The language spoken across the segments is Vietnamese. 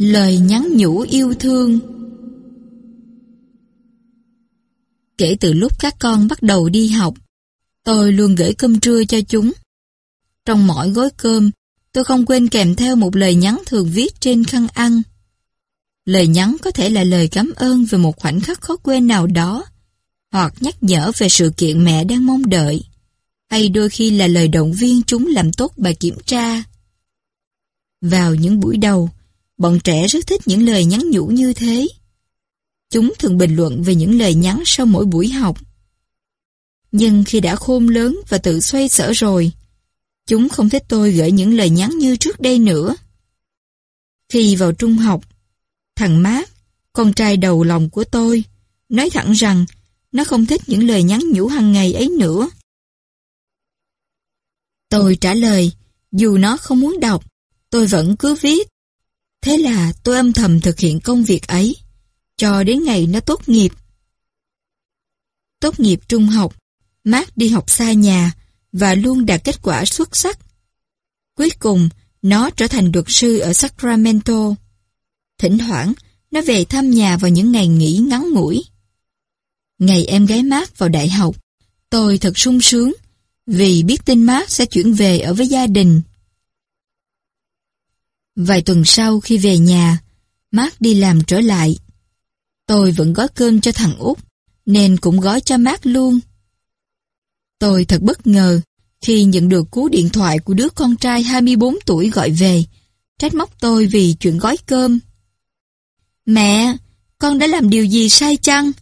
Lời nhắn nhủ yêu thương Kể từ lúc các con bắt đầu đi học, tôi luôn gửi cơm trưa cho chúng. Trong mỗi gói cơm, tôi không quên kèm theo một lời nhắn thường viết trên khăn ăn. Lời nhắn có thể là lời cảm ơn về một khoảnh khắc khó quên nào đó, hoặc nhắc nhở về sự kiện mẹ đang mong đợi, hay đôi khi là lời động viên chúng làm tốt bài kiểm tra. Vào những buổi đầu, bọn trẻ rất thích những lời nhắn nhủ như thế. Chúng thường bình luận về những lời nhắn sau mỗi buổi học. Nhưng khi đã khôn lớn và tự xoay sở rồi, chúng không thích tôi gửi những lời nhắn như trước đây nữa. Khi vào trung học, thằng Mát, con trai đầu lòng của tôi, nói thẳng rằng nó không thích những lời nhắn nhủ hàng ngày ấy nữa. Tôi trả lời, dù nó không muốn đọc, tôi vẫn cứ viết. Thế là tôi âm thầm thực hiện công việc ấy, cho đến ngày nó tốt nghiệp. Tốt nghiệp trung học, Mark đi học xa nhà và luôn đạt kết quả xuất sắc. Cuối cùng, nó trở thành luật sư ở Sacramento. Thỉnh thoảng, nó về thăm nhà vào những ngày nghỉ ngắn ngủi. Ngày em gái Mark vào đại học, tôi thật sung sướng vì biết tin Mark sẽ chuyển về ở với gia đình. Vài tuần sau khi về nhà, Mark đi làm trở lại. Tôi vẫn gói cơm cho thằng út, nên cũng gói cho Mark luôn. Tôi thật bất ngờ khi nhận được cú điện thoại của đứa con trai 24 tuổi gọi về, trách móc tôi vì chuyện gói cơm. Mẹ, con đã làm điều gì sai chăng?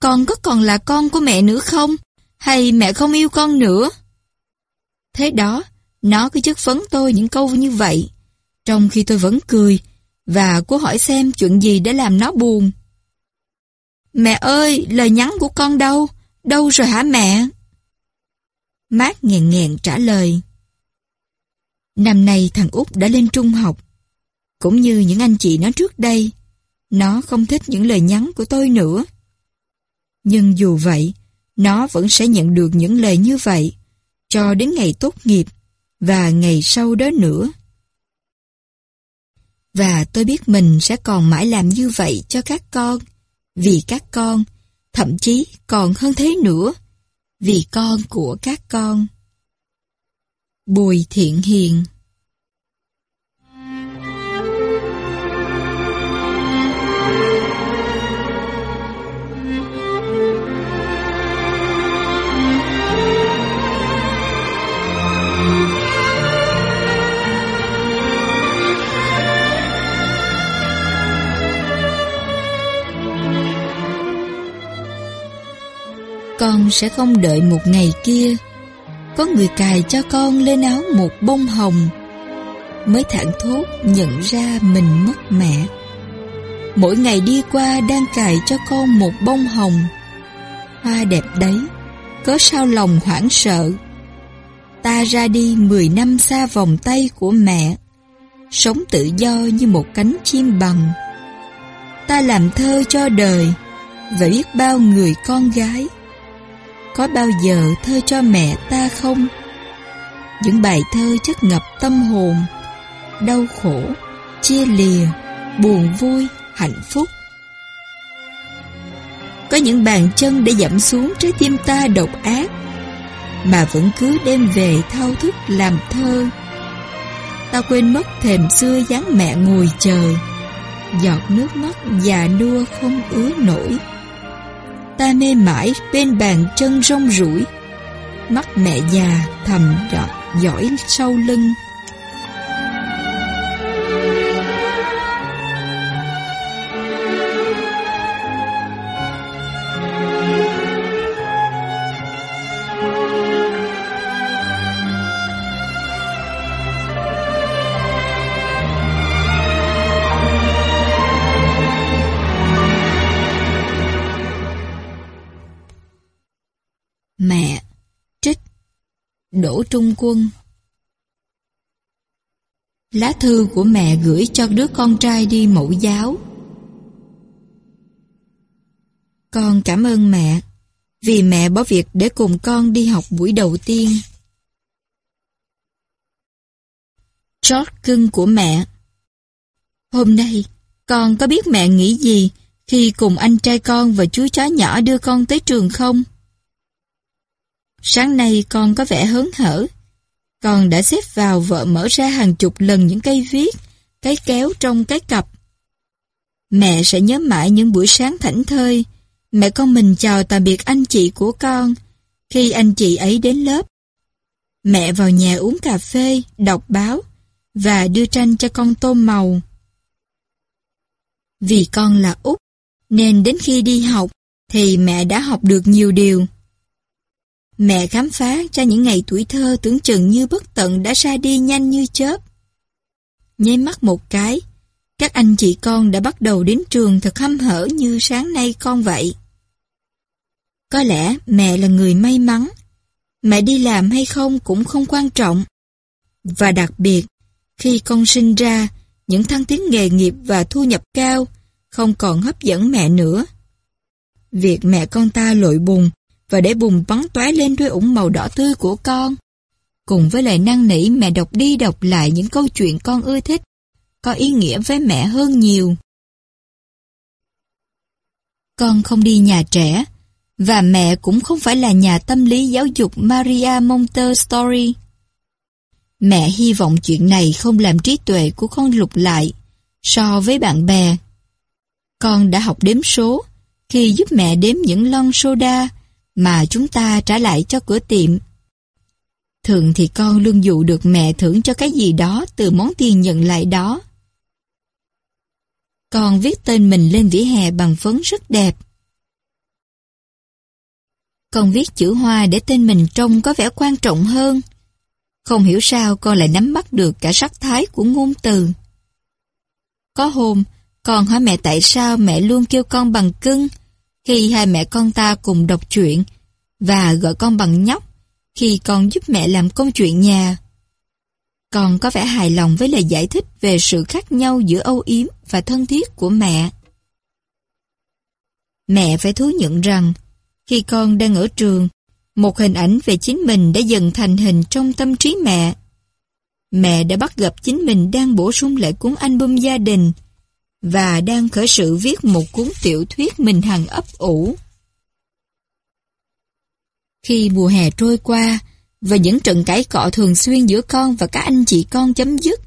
Con có còn là con của mẹ nữa không? Hay mẹ không yêu con nữa? Thế đó, nó cứ chất vấn tôi những câu như vậy, trong khi tôi vẫn cười, và cô hỏi xem chuyện gì đã làm nó buồn. Mẹ ơi, lời nhắn của con đâu? Đâu rồi hả mẹ? Mát nghẹn nghẹn trả lời. Năm nay thằng út đã lên trung học. Cũng như những anh chị nó trước đây, nó không thích những lời nhắn của tôi nữa. Nhưng dù vậy, nó vẫn sẽ nhận được những lời như vậy cho đến ngày tốt nghiệp và ngày sau đó nữa. Và tôi biết mình sẽ còn mãi làm như vậy cho các con, vì các con, thậm chí còn hơn thế nữa, vì con của các con. Bùi Thiện Hiền Con sẽ không đợi một ngày kia. Có người cài cho con lên áo một bông hồng, Mới thẳng thốt nhận ra mình mất mẹ. Mỗi ngày đi qua đang cài cho con một bông hồng. Hoa đẹp đấy, Có sao lòng hoảng sợ. Ta ra đi 10 năm xa vòng tay của mẹ, Sống tự do như một cánh chim bằng. Ta làm thơ cho đời Và biết bao người con gái có bao giờ thơ cho mẹ ta không? Những bài thơ chất ngập tâm hồn, đau khổ, chia lìa, buồn vui, hạnh phúc. Có những bàn chân để dẫm xuống trái tim ta độc ác, mà vẫn cứ đem về thao thức làm thơ. Ta quên mất thềm xưa dáng mẹ ngồi chờ, giọt nước mắt già nua không ứa nổi ta mê mãi bên bàn chân rong rủi. Mắt mẹ già thầm đọt dõi sau lưng. Đỗ Trung Quân. Lá thư của mẹ gửi cho đứa con trai đi mẫu giáo. Con cảm ơn mẹ, Vì mẹ bỏ việc để cùng con đi học buổi đầu tiên. George cưng của mẹ. Hôm nay, Con có biết mẹ nghĩ gì khi cùng anh trai con và chú chó nhỏ đưa con tới trường không? Sáng nay con có vẻ hớn hở. Con đã xếp vào vợ mở ra hàng chục lần những cây viết, cái kéo trong cái cặp. Mẹ sẽ nhớ mãi những buổi sáng thảnh thơi. Mẹ con mình chào tạm biệt anh chị của con khi anh chị ấy đến lớp. Mẹ vào nhà uống cà phê, đọc báo và đưa tranh cho con tôm màu. Vì con là Út, nên đến khi đi học thì mẹ đã học được nhiều điều. Mẹ khám phá ra những ngày tuổi thơ tưởng chừng như bất tận đã ra đi nhanh như chớp. Nháy mắt một cái, các anh chị con đã bắt đầu đến trường thật hâm hở như sáng nay con vậy. Có lẽ mẹ là người may mắn. Mẹ đi làm hay không cũng không quan trọng. Và đặc biệt, khi con sinh ra, những thăng tiến nghề nghiệp và thu nhập cao không còn hấp dẫn mẹ nữa. Việc mẹ con ta lội bùn và để bùn bắn tóe lên đôi ủng màu đỏ tươi của con, cùng với lời năn nỉ mẹ đọc đi đọc lại những câu chuyện con ưa thích, có ý nghĩa với mẹ hơn nhiều. Con không đi nhà trẻ, và mẹ cũng không phải là nhà tâm lý giáo dục Maria Montessori. Mẹ hy vọng chuyện này không làm trí tuệ của con lục lại so với bạn bè. Con đã học đếm số khi giúp mẹ đếm những lon soda mà chúng ta trả lại cho cửa tiệm. Thường thì con luôn dụ được mẹ thưởng cho cái gì đó từ món tiền nhận lại đó. Con viết tên mình lên vỉa hè bằng phấn rất đẹp. Con viết chữ hoa để tên mình trông có vẻ quan trọng hơn. Không hiểu sao con lại nắm bắt được cả sắc thái của ngôn từ. Có hôm, con hỏi mẹ tại sao mẹ luôn kêu con bằng cưng khi hai mẹ con ta cùng đọc truyện và gọi con bằng nhóc khi con giúp mẹ làm công chuyện nhà. Con có vẻ hài lòng với lời giải thích về sự khác nhau giữa âu yếm và thân thiết của mẹ. Mẹ phải thú nhận rằng, khi con đang ở trường, một hình ảnh về chính mình đã dần thành hình trong tâm trí mẹ. Mẹ đã bắt gặp chính mình đang bổ sung lại cuốn album gia đình và đang khởi sự viết một cuốn tiểu thuyết mình hằng ấp ủ. Khi mùa hè trôi qua và những trận cãi cọ thường xuyên giữa con và các anh chị con chấm dứt,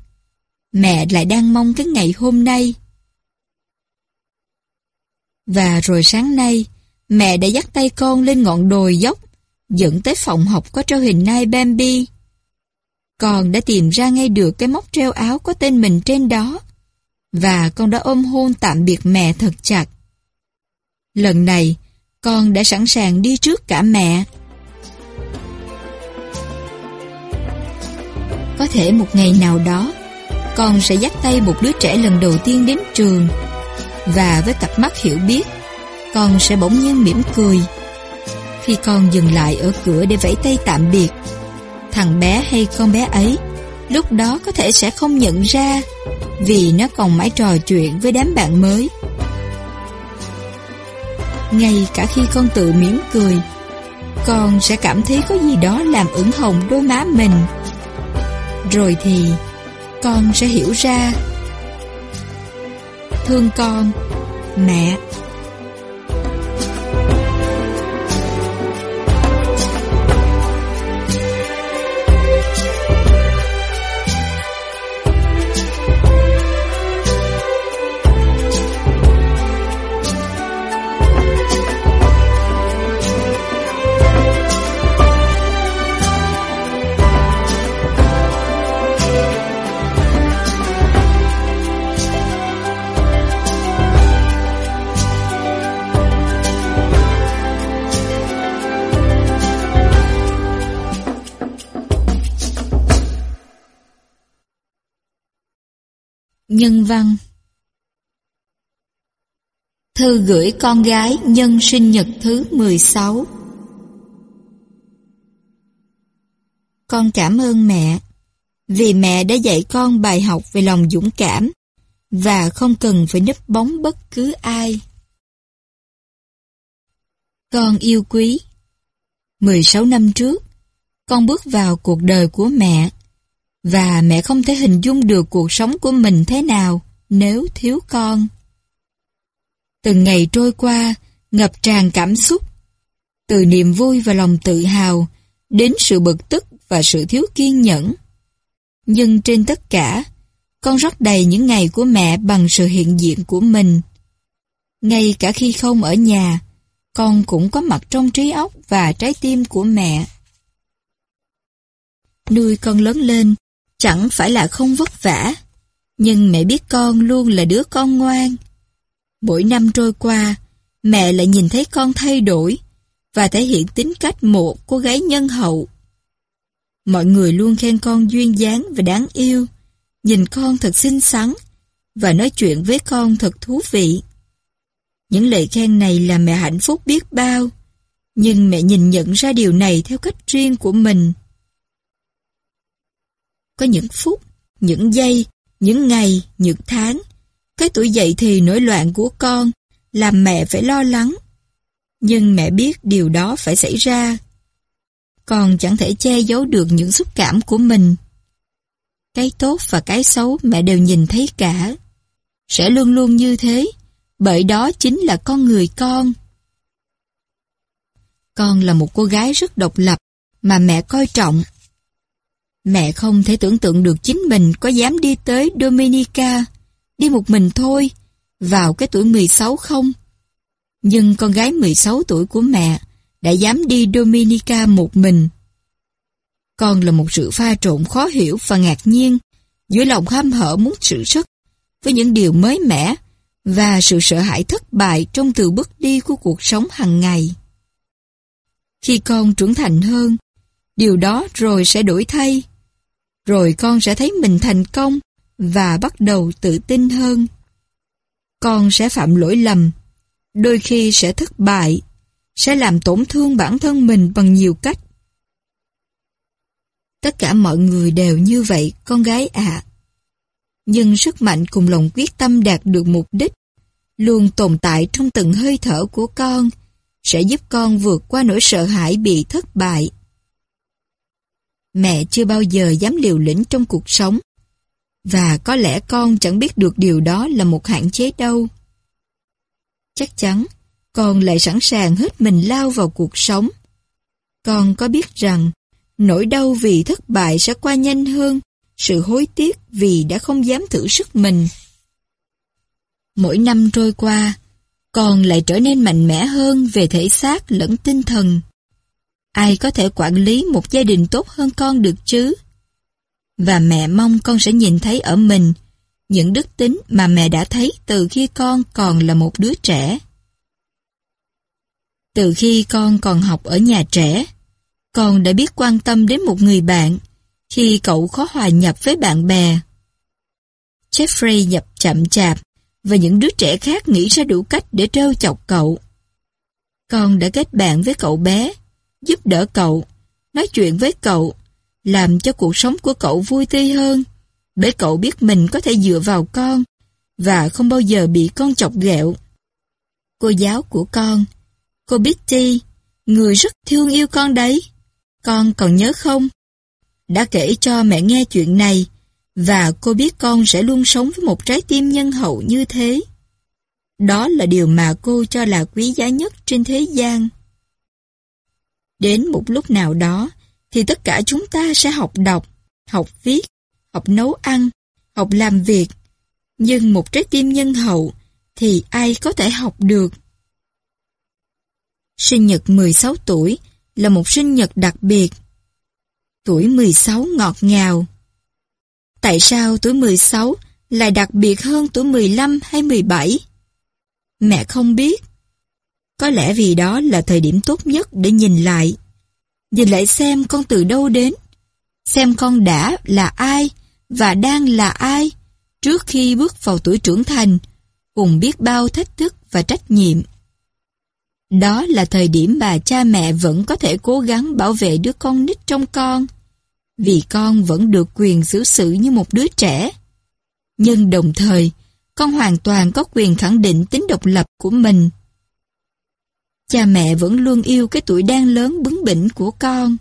mẹ lại đang mong cái ngày hôm nay. Và rồi sáng nay, mẹ đã dắt tay con lên ngọn đồi dốc, dẫn tới phòng học có treo hình nai Bambi. Con đã tìm ra ngay được cái móc treo áo có tên mình trên đó, và con đã ôm hôn tạm biệt mẹ thật chặt. Lần này, con đã sẵn sàng đi trước cả mẹ. Có thể một ngày nào đó, con sẽ dắt tay một đứa trẻ lần đầu tiên đến trường, và với cặp mắt hiểu biết, con sẽ bỗng nhiên mỉm cười. Khi con dừng lại ở cửa để vẫy tay tạm biệt, thằng bé hay con bé ấy lúc đó có thể sẽ không nhận ra vì nó còn mãi trò chuyện với đám bạn mới. Ngay cả khi con tự mỉm cười, con sẽ cảm thấy có gì đó làm ửng hồng đôi má mình. Rồi thì con sẽ hiểu ra. Thương con, mẹ. Nhân văn. Thư gửi con gái nhân sinh nhật thứ 16 Con cảm ơn mẹ vì mẹ đã dạy con bài học về lòng dũng cảm và không cần phải nấp bóng bất cứ ai. Con yêu quý 16 năm trước, con bước vào cuộc đời của mẹ và mẹ không thể hình dung được cuộc sống của mình thế nào. nếu thiếu con. Từng ngày trôi qua, ngập tràn cảm xúc. Từ niềm vui và lòng tự hào, đến sự bực tức và sự thiếu kiên nhẫn. Nhưng trên tất cả, con rót đầy những ngày của mẹ bằng sự hiện diện của mình. Ngay cả khi không ở nhà, con cũng có mặt trong trí óc và trái tim của mẹ. Nuôi con lớn lên, chẳng phải là không vất vả, nhưng mẹ biết con luôn là đứa con ngoan. Mỗi năm trôi qua, mẹ lại nhìn thấy con thay đổi và thể hiện tính cách một cô gái nhân hậu. Mọi người luôn khen con duyên dáng và đáng yêu, nhìn con thật xinh xắn và nói chuyện với con thật thú vị. Những lời khen này làm mẹ hạnh phúc biết bao, nhưng mẹ nhìn nhận ra điều này theo cách riêng của mình. Có những phút, những giây, những ngày, những tháng, cái tuổi dậy thì nổi loạn của con làm mẹ phải lo lắng. Nhưng mẹ biết điều đó phải xảy ra. Con chẳng thể che giấu được những xúc cảm của mình. Cái tốt và cái xấu mẹ đều nhìn thấy cả. Sẽ luôn luôn như thế, bởi đó chính là con người con. Con là một cô gái rất độc lập, mà mẹ coi trọng. Mẹ không thể tưởng tượng được chính mình có dám đi tới Dominica, đi một mình thôi, vào cái tuổi 16 không? Nhưng con gái 16 tuổi của mẹ đã dám đi Dominica một mình. Con là một sự pha trộn khó hiểu và ngạc nhiên, giữa lòng ham hở muốn sự sức, với những điều mới mẻ và sự sợ hãi thất bại trong từ bước đi của cuộc sống hàng ngày. Khi con trưởng thành hơn, điều đó rồi sẽ đổi thay. Rồi con sẽ thấy mình thành công và bắt đầu tự tin hơn. Con sẽ phạm lỗi lầm, đôi khi sẽ thất bại, sẽ làm tổn thương bản thân mình bằng nhiều cách. Tất cả mọi người đều như vậy, con gái ạ. Nhưng sức mạnh cùng lòng quyết tâm đạt được mục đích luôn tồn tại trong từng hơi thở của con sẽ giúp con vượt qua nỗi sợ hãi bị thất bại. Mẹ chưa bao giờ dám liều lĩnh trong cuộc sống và có lẽ con chẳng biết được điều đó là một hạn chế đâu. Chắc chắn, con lại sẵn sàng hết mình lao vào cuộc sống. Con có biết rằng, nỗi đau vì thất bại sẽ qua nhanh hơn sự hối tiếc vì đã không dám thử sức mình. Mỗi năm trôi qua, con lại trở nên mạnh mẽ hơn về thể xác lẫn tinh thần. Ai có thể quản lý một gia đình tốt hơn con được chứ? Và mẹ mong con sẽ nhìn thấy ở mình những đức tính mà mẹ đã thấy từ khi con còn là một đứa trẻ. Từ khi con còn học ở nhà trẻ, con đã biết quan tâm đến một người bạn khi cậu khó hòa nhập với bạn bè. Jeffrey nhập chậm chạp và những đứa trẻ khác nghĩ ra đủ cách để trêu chọc cậu. Con đã kết bạn với cậu bé, giúp đỡ cậu, nói chuyện với cậu, làm cho cuộc sống của cậu vui tươi hơn, để cậu biết mình có thể dựa vào con và không bao giờ bị con chọc ghẹo. Cô giáo của con, cô Bitty, người rất thương yêu con đấy. Con còn nhớ không? Đã kể cho mẹ nghe chuyện này và cô biết con sẽ luôn sống với một trái tim nhân hậu như thế. Đó là điều mà cô cho là quý giá nhất trên thế gian. Đến một lúc nào đó, thì tất cả chúng ta sẽ học đọc, học viết, học nấu ăn, học làm việc. Nhưng một trái tim nhân hậu thì ai có thể học được? Sinh nhật 16 tuổi là một sinh nhật đặc biệt. Tuổi 16 ngọt ngào. Tại sao tuổi 16 lại đặc biệt hơn tuổi 15 hay 17? Mẹ không biết. Có lẽ vì đó là thời điểm tốt nhất để nhìn lại. Nhìn lại xem con từ đâu đến. Xem con đã là ai và đang là ai trước khi bước vào tuổi trưởng thành, cùng biết bao thách thức và trách nhiệm. Đó là thời điểm mà cha mẹ vẫn có thể cố gắng bảo vệ đứa con nít trong con vì con vẫn được quyền xử sự như một đứa trẻ. Nhưng đồng thời, con hoàn toàn có quyền khẳng định tính độc lập của mình. Cha mẹ vẫn luôn yêu cái tuổi đang lớn bướng bỉnh của con.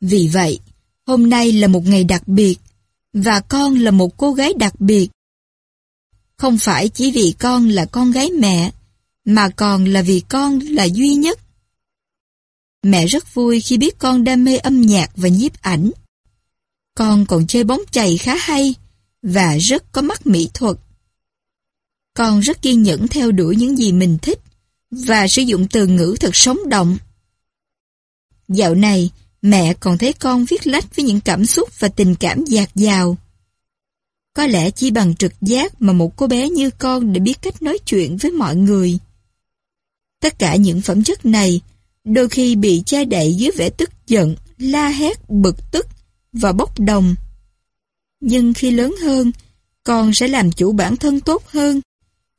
Vì vậy, hôm nay là một ngày đặc biệt, và con là một cô gái đặc biệt. Không phải chỉ vì con là con gái mẹ, mà còn là vì con là duy nhất. Mẹ rất vui khi biết con đam mê âm nhạc và nhiếp ảnh. Con còn chơi bóng chày khá hay và rất có mắt mỹ thuật. Con rất kiên nhẫn theo đuổi những gì mình thích và sử dụng từ ngữ thật sống động. Dạo này, mẹ còn thấy con viết lách với những cảm xúc và tình cảm dạt dào. Có lẽ chỉ bằng trực giác mà một cô bé như con đã biết cách nói chuyện với mọi người. Tất cả những phẩm chất này đôi khi bị che đậy dưới vẻ tức giận, la hét, bực tức và bốc đồng. Nhưng khi lớn hơn, con sẽ làm chủ bản thân tốt hơn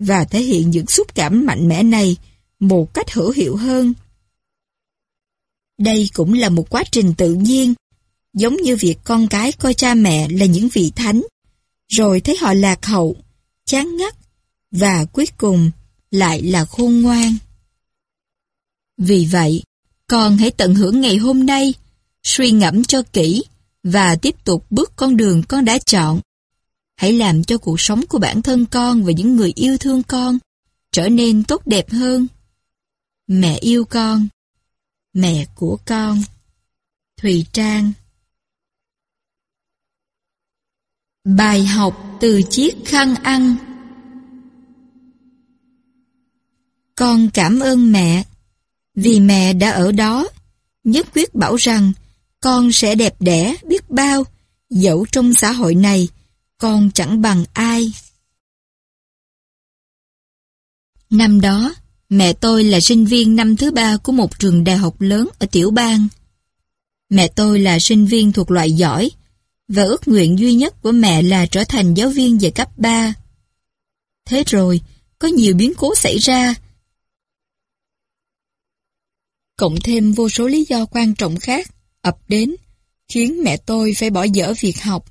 và thể hiện những xúc cảm mạnh mẽ này một cách hữu hiệu hơn. Đây cũng là một quá trình tự nhiên, giống như việc con cái coi cha mẹ là những vị thánh, rồi thấy họ lạc hậu, chán ngắt, và cuối cùng lại là khôn ngoan. Vì vậy, con hãy tận hưởng ngày hôm nay, suy ngẫm cho kỹ và tiếp tục bước con đường con đã chọn. Hãy làm cho cuộc sống của bản thân con và những người yêu thương con trở nên tốt đẹp hơn. Mẹ yêu con. Mẹ của con. Thùy Trang Bài học từ chiếc khăn ăn Con cảm ơn mẹ vì mẹ đã ở đó, nhất quyết bảo rằng con sẽ đẹp đẽ biết bao, dẫu trong xã hội này con chẳng bằng ai. Năm đó, mẹ tôi là sinh viên năm thứ ba của một trường đại học lớn ở tiểu bang. Mẹ tôi là sinh viên thuộc loại giỏi, và ước nguyện duy nhất của mẹ là trở thành giáo viên về cấp 3. Thế rồi, có nhiều biến cố xảy ra, cộng thêm vô số lý do quan trọng khác ập đến, khiến mẹ tôi phải bỏ dở việc học.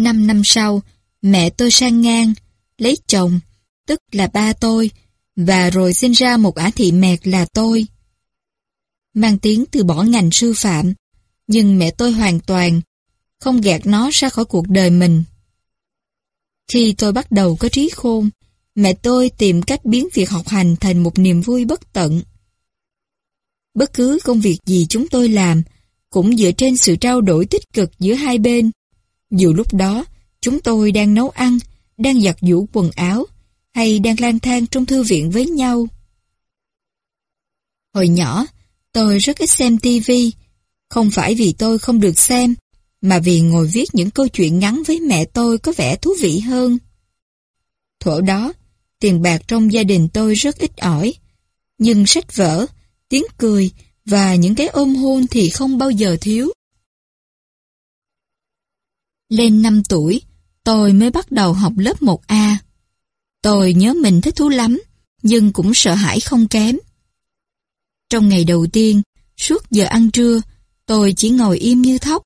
Năm năm sau, mẹ tôi sang ngang, lấy chồng, tức là ba tôi, và rồi sinh ra một ả thị mẹt là tôi. Mang tiếng từ bỏ ngành sư phạm, nhưng mẹ tôi hoàn toàn không gạt nó ra khỏi cuộc đời mình. Khi tôi bắt đầu có trí khôn, mẹ tôi tìm cách biến việc học hành thành một niềm vui bất tận. Bất cứ công việc gì chúng tôi làm cũng dựa trên sự trao đổi tích cực giữa hai bên. Dù lúc đó, chúng tôi đang nấu ăn, đang giặt giũ quần áo, hay đang lang thang trong thư viện với nhau. Hồi nhỏ, tôi rất ít xem TV, không phải vì tôi không được xem, mà vì ngồi viết những câu chuyện ngắn với mẹ tôi có vẻ thú vị hơn. Thổ đó, tiền bạc trong gia đình tôi rất ít ỏi. Nhưng sách vở, tiếng cười và những cái ôm hôn thì không bao giờ thiếu. Lên 5 tuổi, tôi mới bắt đầu học lớp 1A. Tôi nhớ mình thích thú lắm, nhưng cũng sợ hãi không kém. Trong ngày đầu tiên, suốt giờ ăn trưa, tôi chỉ ngồi im như thóc,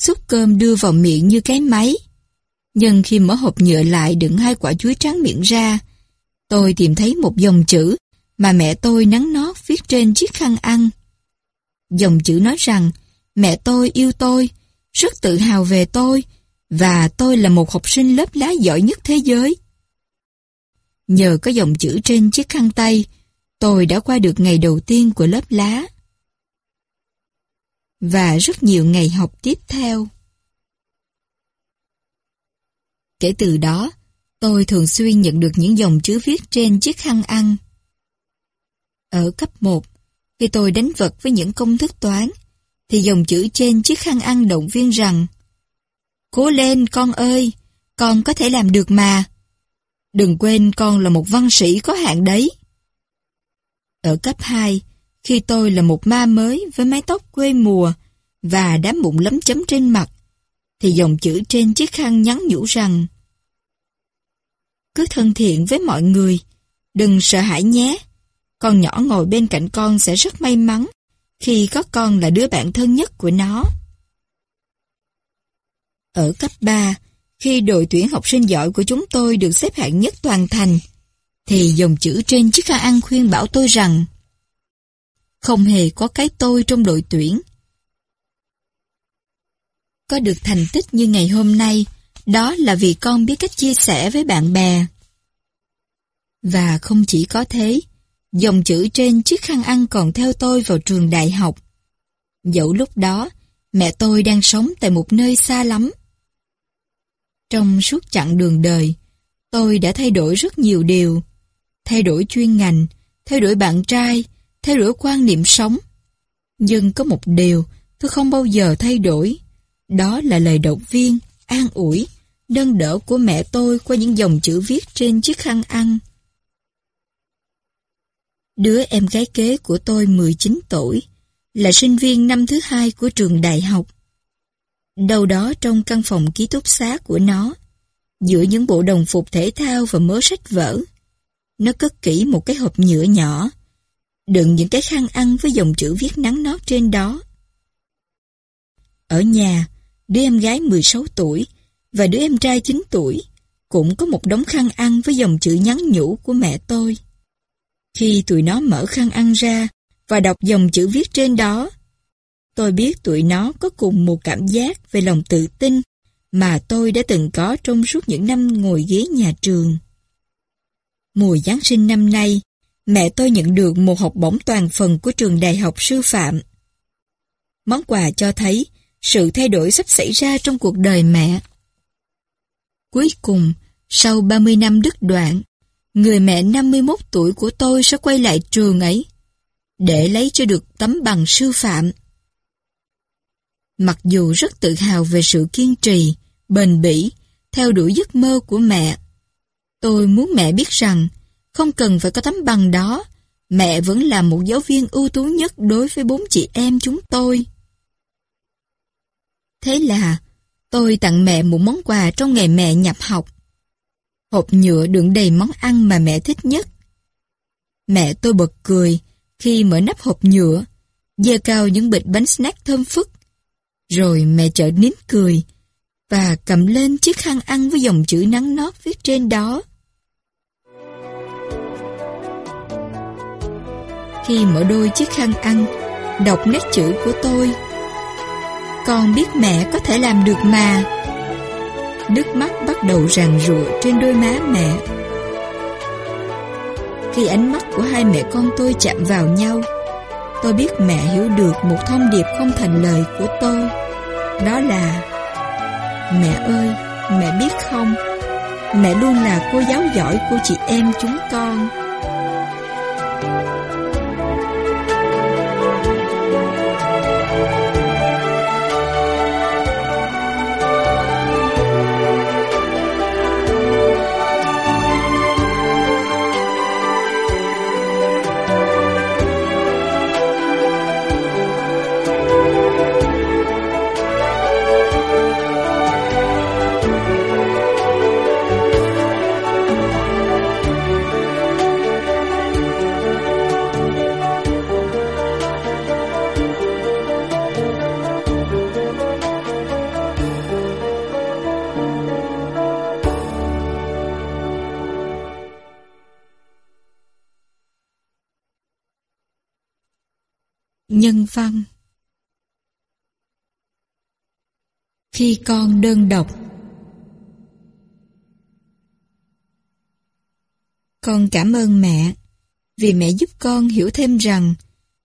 xúc cơm đưa vào miệng như cái máy. Nhưng khi mở hộp nhựa lại đựng hai quả chuối trắng miệng ra, tôi tìm thấy một dòng chữ mà mẹ tôi nắng nót viết trên chiếc khăn ăn. Dòng chữ nói rằng mẹ tôi yêu tôi, rất tự hào về tôi và tôi là một học sinh lớp lá giỏi nhất thế giới. Nhờ có dòng chữ trên chiếc khăn tay, tôi đã qua được ngày đầu tiên của lớp lá. Và rất nhiều ngày học tiếp theo. Kể từ đó, Tôi thường xuyên nhận được những dòng chữ viết trên chiếc khăn ăn. Ở cấp 1, khi tôi đánh vật với những công thức toán, thì dòng chữ trên chiếc khăn ăn động viên rằng Cố lên con ơi, con có thể làm được mà. Đừng quên con là một văn sĩ có hạn đấy. Ở cấp 2, khi tôi là một ma mới với mái tóc quê mùa và đám mụn lấm chấm trên mặt, thì dòng chữ trên chiếc khăn nhắn nhủ rằng cứ thân thiện với mọi người. Đừng sợ hãi nhé. Con nhỏ ngồi bên cạnh con sẽ rất may mắn khi có con là đứa bạn thân nhất của nó. Ở cấp 3, khi đội tuyển học sinh giỏi của chúng tôi được xếp hạng nhất toàn thành, thì dòng chữ trên chiếc khăn ăn khuyên bảo tôi rằng không hề có cái tôi trong đội tuyển. Có được thành tích như ngày hôm nay, đó là vì con biết cách chia sẻ với bạn bè. Và không chỉ có thế, dòng chữ trên chiếc khăn ăn còn theo tôi vào trường đại học. Dẫu lúc đó, mẹ tôi đang sống tại một nơi xa lắm. Trong suốt chặng đường đời, tôi đã thay đổi rất nhiều điều. Thay đổi chuyên ngành, thay đổi bạn trai, thay đổi quan niệm sống. Nhưng có một điều tôi không bao giờ thay đổi. Đó là lời động viên, an ủi, nâng đỡ của mẹ tôi qua những dòng chữ viết trên chiếc khăn ăn. Đứa em gái kế của tôi 19 tuổi, là sinh viên năm thứ hai của trường đại học. Đâu đó trong căn phòng ký túc xá của nó, giữa những bộ đồng phục thể thao và mớ sách vở, nó cất kỹ một cái hộp nhựa nhỏ, đựng những cái khăn ăn với dòng chữ viết nắng nót trên đó. Ở nhà, đứa em gái 16 tuổi và đứa em trai 9 tuổi cũng có một đống khăn ăn với dòng chữ nhắn nhủ của mẹ tôi. Khi tụi nó mở khăn ăn ra và đọc dòng chữ viết trên đó, tôi biết tụi nó có cùng một cảm giác về lòng tự tin mà tôi đã từng có trong suốt những năm ngồi ghế nhà trường. Mùa Giáng sinh năm nay, mẹ tôi nhận được một học bổng toàn phần của trường đại học sư phạm. Món quà cho thấy sự thay đổi sắp xảy ra trong cuộc đời mẹ. Cuối cùng, sau 30 năm đứt đoạn, người mẹ 51 tuổi của tôi sẽ quay lại trường ấy để lấy cho được tấm bằng sư phạm. Mặc dù rất tự hào về sự kiên trì, bền bỉ, theo đuổi giấc mơ của mẹ, tôi muốn mẹ biết rằng không cần phải có tấm bằng đó, mẹ vẫn là một giáo viên ưu tú nhất đối với bốn chị em chúng tôi. Thế là tôi tặng mẹ một món quà trong ngày mẹ nhập học. Hộp nhựa đựng đầy món ăn mà mẹ thích nhất. Mẹ tôi bật cười khi mở nắp hộp nhựa, dơ cao những bịch bánh snack thơm phức. Rồi mẹ chợt nín cười và cầm lên chiếc khăn ăn với dòng chữ nắng nót viết trên đó. Khi mở đôi chiếc khăn ăn, đọc nét chữ của tôi. Con biết mẹ có thể làm được mà. Nước mắt bắt đầu ràn rụa trên đôi má mẹ. Khi ánh mắt của hai mẹ con tôi chạm vào nhau, tôi biết mẹ hiểu được một thông điệp không thành lời của tôi. Đó là Mẹ ơi, mẹ biết không, mẹ luôn là cô giáo giỏi của chị em chúng con. Khi con đơn độc Con cảm ơn mẹ vì mẹ giúp con hiểu thêm rằng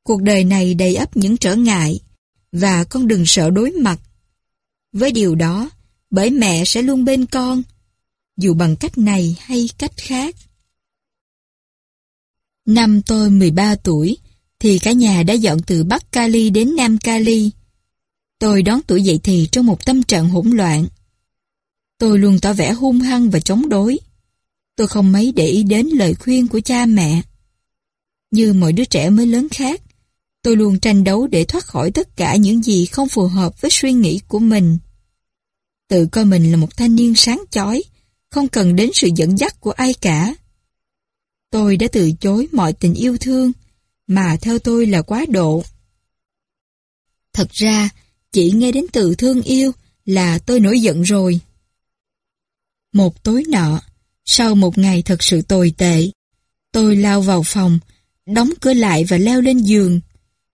cuộc đời này đầy ắp những trở ngại và con đừng sợ đối mặt. Với điều đó, bởi mẹ sẽ luôn bên con, dù bằng cách này hay cách khác. Năm tôi 13 tuổi, thì cả nhà đã dọn từ Bắc Cali đến Nam Cali. Tôi đón tuổi dậy thì trong một tâm trạng hỗn loạn. Tôi luôn tỏ vẻ hung hăng và chống đối. Tôi không mấy để ý đến lời khuyên của cha mẹ. Như mọi đứa trẻ mới lớn khác, tôi luôn tranh đấu để thoát khỏi tất cả những gì không phù hợp với suy nghĩ của mình. Tự coi mình là một thanh niên sáng chói, không cần đến sự dẫn dắt của ai cả. Tôi đã từ chối mọi tình yêu thương, mà theo tôi là quá độ. Thật ra, chỉ nghe đến từ thương yêu là tôi nổi giận rồi. Một tối nọ, sau một ngày thật sự tồi tệ, tôi lao vào phòng, đóng cửa lại và leo lên giường,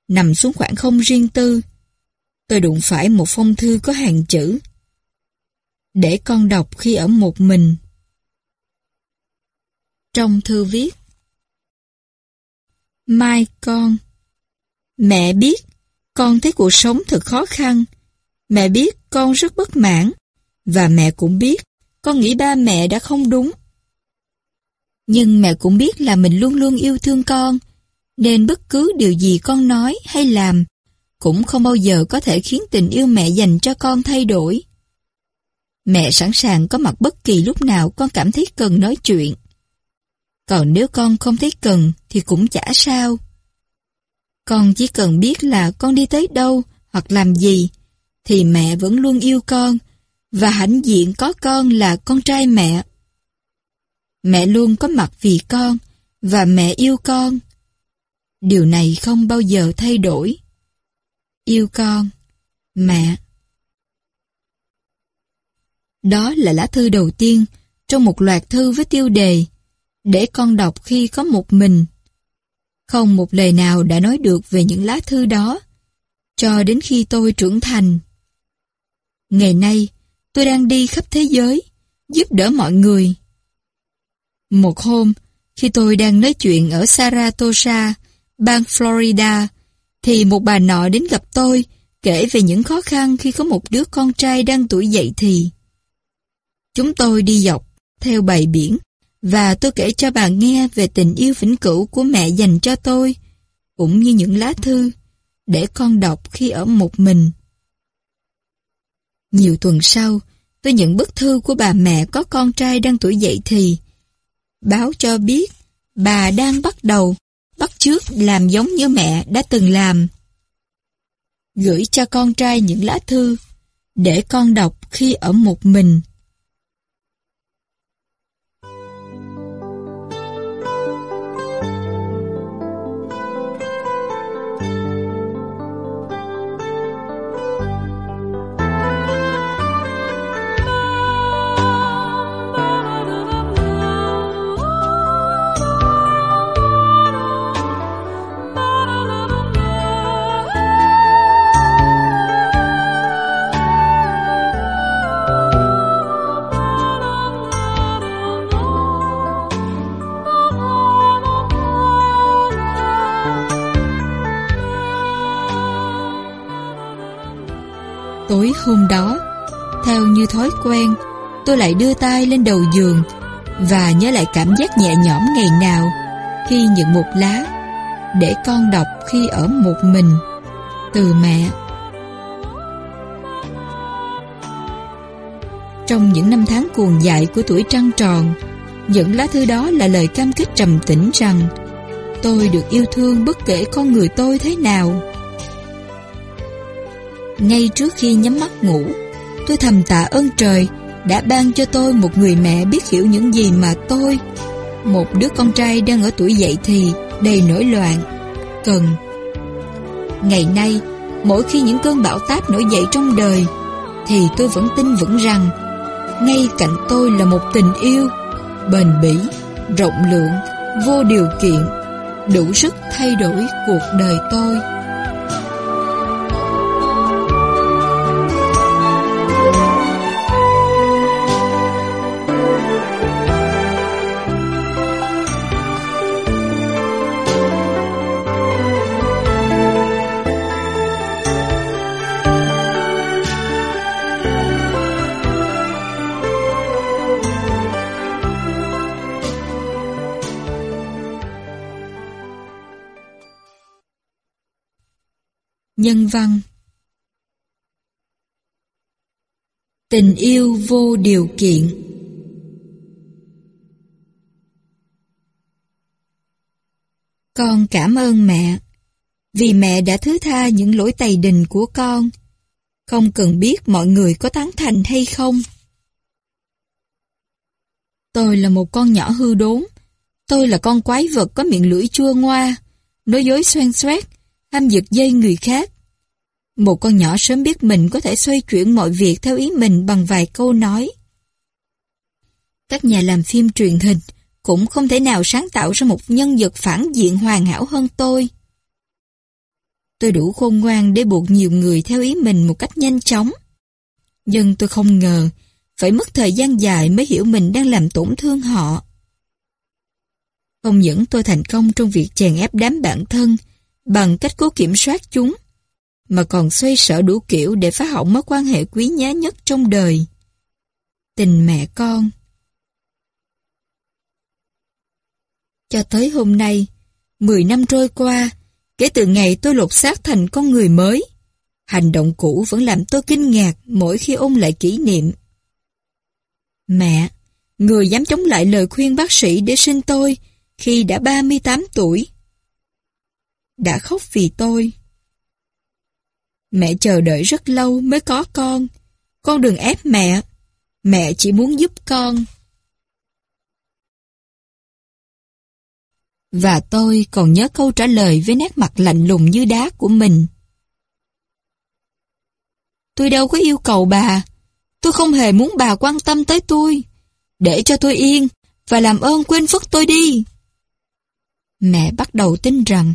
nằm xuống khoảng không riêng tư. tôi đụng phải một phong thư có hàng chữ. Để con đọc khi ở một mình. Trong thư viết Mai con Mẹ biết con thấy cuộc sống thật khó khăn. Mẹ biết con rất bất mãn. Và mẹ cũng biết con nghĩ ba mẹ đã không đúng. Nhưng mẹ cũng biết là mình luôn luôn yêu thương con, nên bất cứ điều gì con nói hay làm cũng không bao giờ có thể khiến tình yêu mẹ dành cho con thay đổi. Mẹ sẵn sàng có mặt bất kỳ lúc nào con cảm thấy cần nói chuyện. Còn nếu con không thấy cần thì cũng chả sao. Con chỉ cần biết là con đi tới đâu hoặc làm gì thì mẹ vẫn luôn yêu con và hãnh diện có con là con trai mẹ. Mẹ luôn có mặt vì con và mẹ yêu con. Điều này không bao giờ thay đổi. Yêu con, mẹ. Đó là lá thư đầu tiên trong một loạt thư với tiêu đề để con đọc khi có một mình. Không một lời nào đã nói được về những lá thư đó, cho đến khi tôi trưởng thành. Ngày nay, tôi đang đi khắp thế giới, giúp đỡ mọi người. Một hôm, khi tôi đang nói chuyện ở Saratoga, bang Florida, thì một bà nọ đến gặp tôi, kể về những khó khăn khi có một đứa con trai đang tuổi dậy thì. Chúng tôi đi dọc, theo bầy biển, và tôi kể cho bà nghe về tình yêu vĩnh cửu của mẹ dành cho tôi, cũng như những lá thư, để con đọc khi ở một mình. Nhiều tuần sau, tôi nhận bức thư của bà mẹ có con trai đang tuổi dậy thì. Báo cho biết, bà đang bắt đầu, bắt chước làm giống như mẹ đã từng làm. Gửi cho con trai những lá thư, để con đọc khi ở một mình. Tối hôm đó, theo như thói quen, tôi lại đưa tay lên đầu giường và nhớ lại cảm giác nhẹ nhõm ngày nào khi nhận một lá để con đọc khi ở một mình từ mẹ. Trong những năm tháng cuồng dại của tuổi trăng tròn, những lá thư đó là lời cam kết trầm tĩnh rằng tôi được yêu thương bất kể con người tôi thế nào. Ngay trước khi nhắm mắt ngủ, tôi thầm tạ ơn trời đã ban cho tôi một người mẹ biết hiểu những gì mà tôi, một đứa con trai đang ở tuổi dậy thì, đầy nổi loạn, cần. Ngày nay, mỗi khi những cơn bão táp nổi dậy trong đời, thì tôi vẫn tin vững rằng ngay cạnh tôi là một tình yêu bền bỉ, rộng lượng, vô điều kiện, đủ sức thay đổi cuộc đời tôi. Nhân văn Tình yêu vô điều kiện Con cảm ơn mẹ vì mẹ đã thứ tha những lỗi tày đình của con. Không cần biết mọi người có tán thành hay không. Tôi là một con nhỏ hư đốn. Tôi là con quái vật có miệng lưỡi chua ngoa, nói dối xoan xoét, ham giật dây người khác. Một con nhỏ sớm biết mình có thể xoay chuyển mọi việc theo ý mình bằng vài câu nói. Các nhà làm phim truyền hình cũng không thể nào sáng tạo ra một nhân vật phản diện hoàn hảo hơn tôi. Tôi đủ khôn ngoan để buộc nhiều người theo ý mình một cách nhanh chóng. Nhưng tôi không ngờ, phải mất thời gian dài mới hiểu mình đang làm tổn thương họ. Không những tôi thành công trong việc chèn ép đám bản thân bằng cách cố kiểm soát chúng, mà còn xoay sở đủ kiểu để phá hỏng mối quan hệ quý giá nhất trong đời. Tình mẹ con Cho tới hôm nay, 10 năm trôi qua, kể từ ngày tôi lột xác thành con người mới, hành động cũ vẫn làm tôi kinh ngạc mỗi khi ôn lại kỷ niệm. Mẹ, người dám chống lại lời khuyên bác sĩ để sinh tôi khi đã 38 tuổi. Đã khóc vì tôi. Mẹ chờ đợi rất lâu mới có con. Con đừng ép mẹ. Mẹ chỉ muốn giúp con. Và tôi còn nhớ câu trả lời với nét mặt lạnh lùng như đá của mình. Tôi đâu có yêu cầu bà. Tôi không hề muốn bà quan tâm tới tôi. Để cho tôi yên và làm ơn quên phức tôi đi. Mẹ bắt đầu tin rằng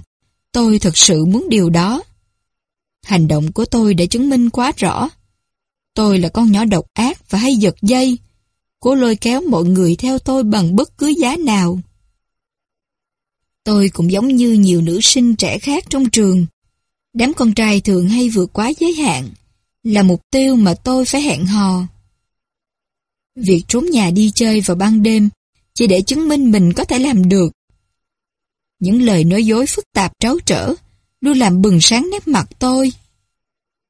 tôi thật sự muốn điều đó. Hành động của tôi đã chứng minh quá rõ. Tôi là con nhỏ độc ác và hay giật dây. Cố lôi kéo mọi người theo tôi bằng bất cứ giá nào. Tôi cũng giống như nhiều nữ sinh trẻ khác trong trường. Đám con trai thường hay vượt quá giới hạn, là mục tiêu mà tôi phải hẹn hò. Việc trốn nhà đi chơi vào ban đêm chỉ để chứng minh mình có thể làm được. Những lời nói dối phức tạp tráo trở luôn làm bừng sáng nét mặt tôi.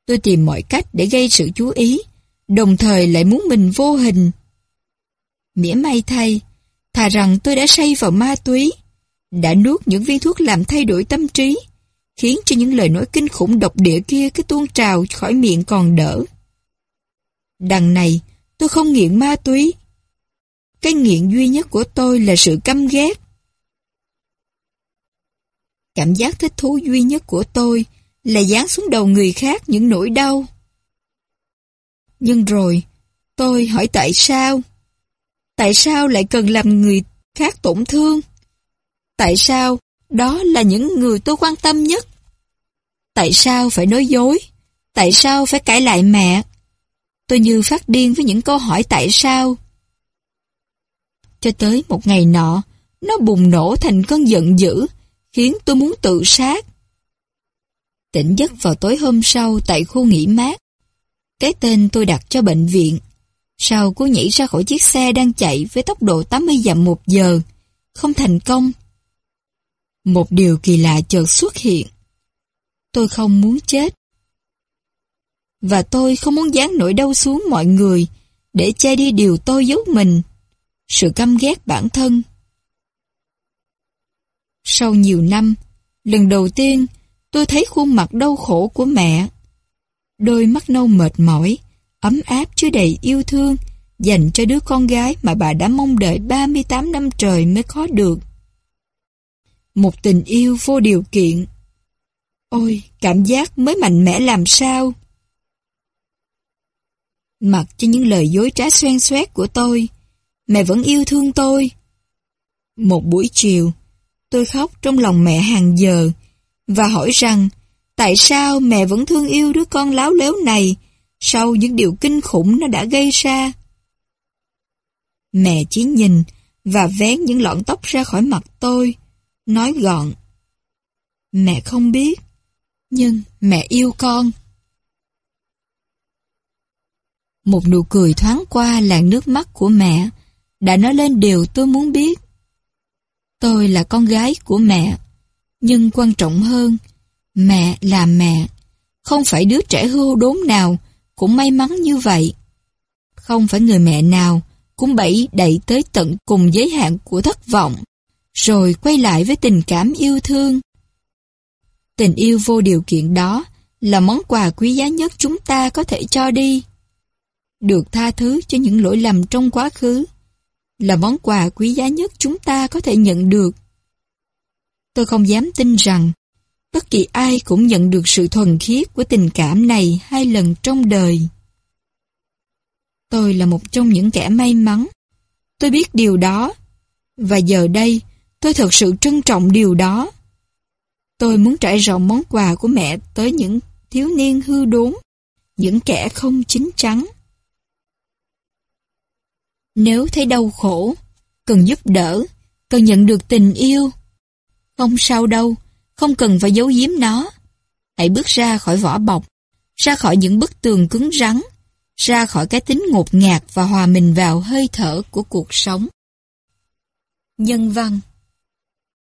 Tôi tìm mọi cách để gây sự chú ý, đồng thời lại muốn mình vô hình. Mỉa may thay, thà rằng tôi đã say vào ma túy, đã nuốt những viên thuốc làm thay đổi tâm trí, khiến cho những lời nói kinh khủng độc địa kia cứ tuôn trào khỏi miệng còn đỡ. Đằng này, tôi không nghiện ma túy. Cái nghiện duy nhất của tôi là sự căm ghét. Cảm giác thích thú duy nhất của tôi là dán xuống đầu người khác những nỗi đau. Nhưng rồi, tôi hỏi tại sao? Tại sao lại cần làm người khác tổn thương? Tại sao đó là những người tôi quan tâm nhất? Tại sao phải nói dối? Tại sao phải cãi lại mẹ? Tôi như phát điên với những câu hỏi tại sao. Cho tới một ngày nọ, nó bùng nổ thành cơn giận dữ, khiến tôi muốn tự sát. Tỉnh giấc vào tối hôm sau tại khu nghỉ mát. Cái tên tôi đặt cho bệnh viện. Sau cú nhảy ra khỏi chiếc xe đang chạy với tốc độ 80 dặm một giờ, không thành công. Một điều kỳ lạ chợt xuất hiện. Tôi không muốn chết. Và tôi không muốn dán nỗi đau xuống mọi người để che đi điều tôi giấu mình. Sự căm ghét bản thân. Sau nhiều năm, lần đầu tiên tôi thấy khuôn mặt đau khổ của mẹ. Đôi mắt nâu mệt mỏi, ấm áp chứa đầy yêu thương dành cho đứa con gái mà bà đã mong đợi 38 năm trời mới có được. Một tình yêu vô điều kiện. Ôi, cảm giác mới mạnh mẽ làm sao? Mặc cho những lời dối trá xoen xoét của tôi, mẹ vẫn yêu thương tôi. Một buổi chiều, tôi khóc trong lòng mẹ hàng giờ và hỏi rằng tại sao mẹ vẫn thương yêu đứa con láo léo này sau những điều kinh khủng nó đã gây ra. Mẹ chỉ nhìn và vén những lọn tóc ra khỏi mặt tôi, nói gọn. Mẹ không biết, nhưng mẹ yêu con. Một nụ cười thoáng qua làn nước mắt của mẹ đã nói lên điều tôi muốn biết. Tôi là con gái của mẹ, nhưng quan trọng hơn, mẹ là mẹ, không phải đứa trẻ hưu đốn nào cũng may mắn như vậy. Không phải người mẹ nào cũng bẫy đẩy tới tận cùng giới hạn của thất vọng, rồi quay lại với tình cảm yêu thương. Tình yêu vô điều kiện đó là món quà quý giá nhất chúng ta có thể cho đi. Được tha thứ cho những lỗi lầm trong quá khứ là món quà quý giá nhất chúng ta có thể nhận được. Tôi không dám tin rằng bất kỳ ai cũng nhận được sự thuần khiết của tình cảm này hai lần trong đời. Tôi là một trong những kẻ may mắn. Tôi biết điều đó. Và giờ đây, tôi thật sự trân trọng điều đó. Tôi muốn trải rộng món quà của mẹ tới những thiếu niên hư đốn, những kẻ không chính chắn. Nếu thấy đau khổ, cần giúp đỡ, cần nhận được tình yêu, không sao đâu, không cần phải giấu giếm nó. Hãy bước ra khỏi vỏ bọc, ra khỏi những bức tường cứng rắn, ra khỏi cái tính ngột ngạt và hòa mình vào hơi thở của cuộc sống. Nhân văn